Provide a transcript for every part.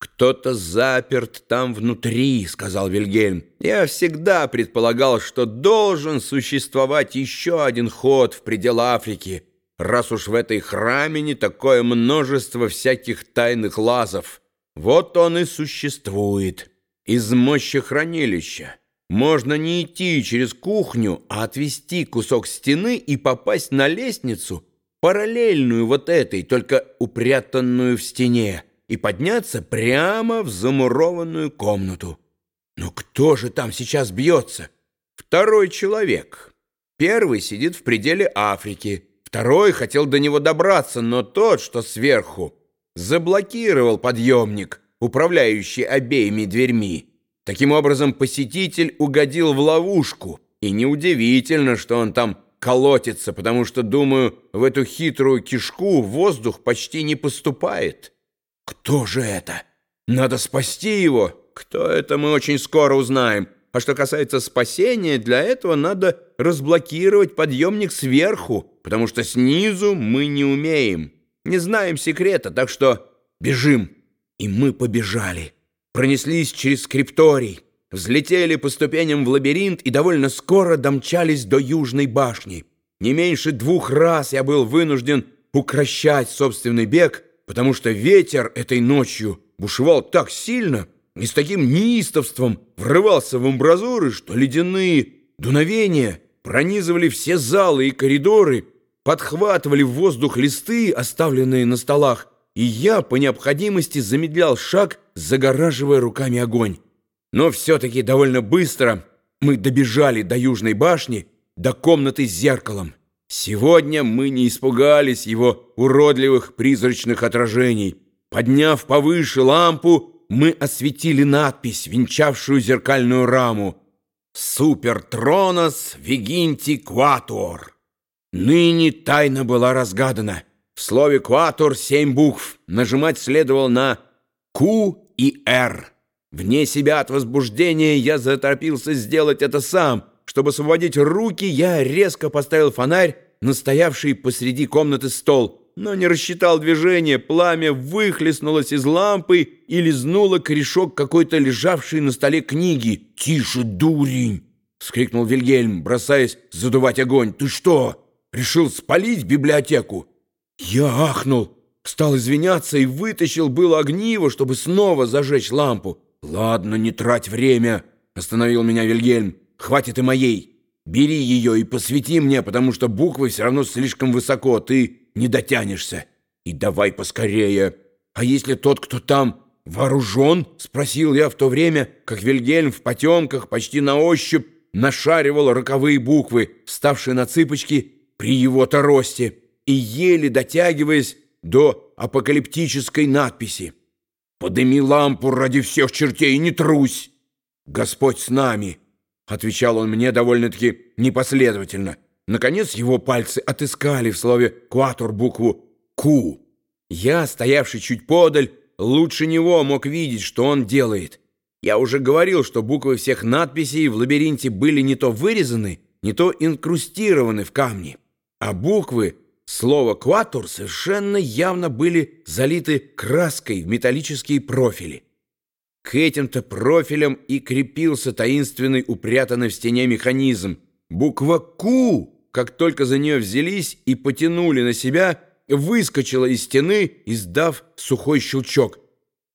«Кто-то заперт там внутри», — сказал Вильгельм. «Я всегда предполагал, что должен существовать еще один ход в предел Африки, раз уж в этой храмине такое множество всяких тайных лазов. Вот он и существует. Из мощи хранилища. Можно не идти через кухню, а отвести кусок стены и попасть на лестницу, параллельную вот этой, только упрятанную в стене» и подняться прямо в замурованную комнату. Но кто же там сейчас бьется? Второй человек. Первый сидит в пределе Африки, второй хотел до него добраться, но тот, что сверху, заблокировал подъемник, управляющий обеими дверьми. Таким образом, посетитель угодил в ловушку, и неудивительно, что он там колотится, потому что, думаю, в эту хитрую кишку воздух почти не поступает». Кто же это? Надо спасти его. Кто это, мы очень скоро узнаем. А что касается спасения, для этого надо разблокировать подъемник сверху, потому что снизу мы не умеем. Не знаем секрета, так что бежим. И мы побежали. Пронеслись через скрипторий, взлетели по ступеням в лабиринт и довольно скоро домчались до Южной башни. Не меньше двух раз я был вынужден укращать собственный бег, потому что ветер этой ночью бушевал так сильно и с таким неистовством врывался в амбразуры, что ледяные дуновения пронизывали все залы и коридоры, подхватывали в воздух листы, оставленные на столах, и я по необходимости замедлял шаг, загораживая руками огонь. Но все-таки довольно быстро мы добежали до Южной башни, до комнаты с зеркалом. Сегодня мы не испугались его уродливых призрачных отражений. Подняв повыше лампу, мы осветили надпись, венчавшую зеркальную раму «Супер Тронос Вегинти Кватуор». Ныне тайна была разгадана. В слове «кватор» семь букв. Нажимать следовало на «Q» и «R». Вне себя от возбуждения я заторопился сделать это сам — чтобы освободить руки, я резко поставил фонарь на стоявший посреди комнаты стол, но не рассчитал движение, пламя выхлестнулось из лампы и лизнуло корешок какой-то лежавшей на столе книги. «Тише, дурень!» — вскрикнул Вильгельм, бросаясь задувать огонь. «Ты что, решил спалить библиотеку?» Я ахнул, стал извиняться и вытащил было огниво, чтобы снова зажечь лампу. «Ладно, не трать время», — остановил меня Вильгельм. Хватит и моей. Бери ее и посвети мне, потому что буквы все равно слишком высоко, ты не дотянешься. И давай поскорее. А если тот, кто там, вооружен? Спросил я в то время, как Вильгельм в потемках почти на ощупь нашаривал роковые буквы, вставшие на цыпочки при его-то росте, и еле дотягиваясь до апокалиптической надписи. «Подыми лампу ради всех чертей, не трусь! Господь с нами!» Отвечал он мне довольно-таки непоследовательно. Наконец его пальцы отыскали в слове «кватор» букву «Ку». Я, стоявший чуть подаль, лучше него мог видеть, что он делает. Я уже говорил, что буквы всех надписей в лабиринте были не то вырезаны, не то инкрустированы в камни. А буквы слова «кватор» совершенно явно были залиты краской в металлические профили. К этим-то профилям и крепился таинственный упрятанный в стене механизм. Буква «Ку», как только за нее взялись и потянули на себя, выскочила из стены, издав сухой щелчок.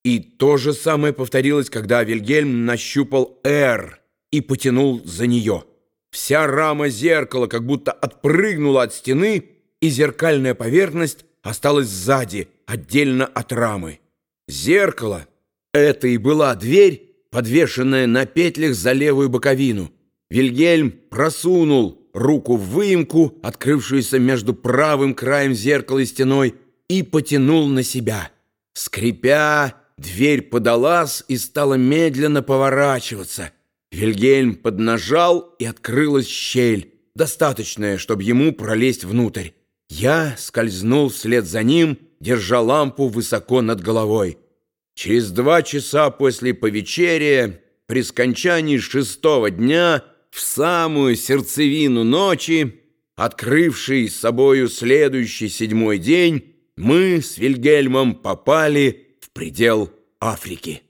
И то же самое повторилось, когда Вильгельм нащупал «Р» и потянул за нее. Вся рама зеркала как будто отпрыгнула от стены, и зеркальная поверхность осталась сзади, отдельно от рамы. Зеркало — это и была дверь, подвешенная на петлях за левую боковину. Вильгельм просунул руку в выемку, открывшуюся между правым краем зеркала и стеной, и потянул на себя. Скрипя, дверь подалась и стала медленно поворачиваться. Вильгельм поднажал, и открылась щель, достаточная, чтобы ему пролезть внутрь. Я скользнул вслед за ним, держа лампу высоко над головой. Через два часа после повечерия, при скончании шестого дня, в самую сердцевину ночи, открывший собою следующий седьмой день, мы с Вильгельмом попали в предел Африки.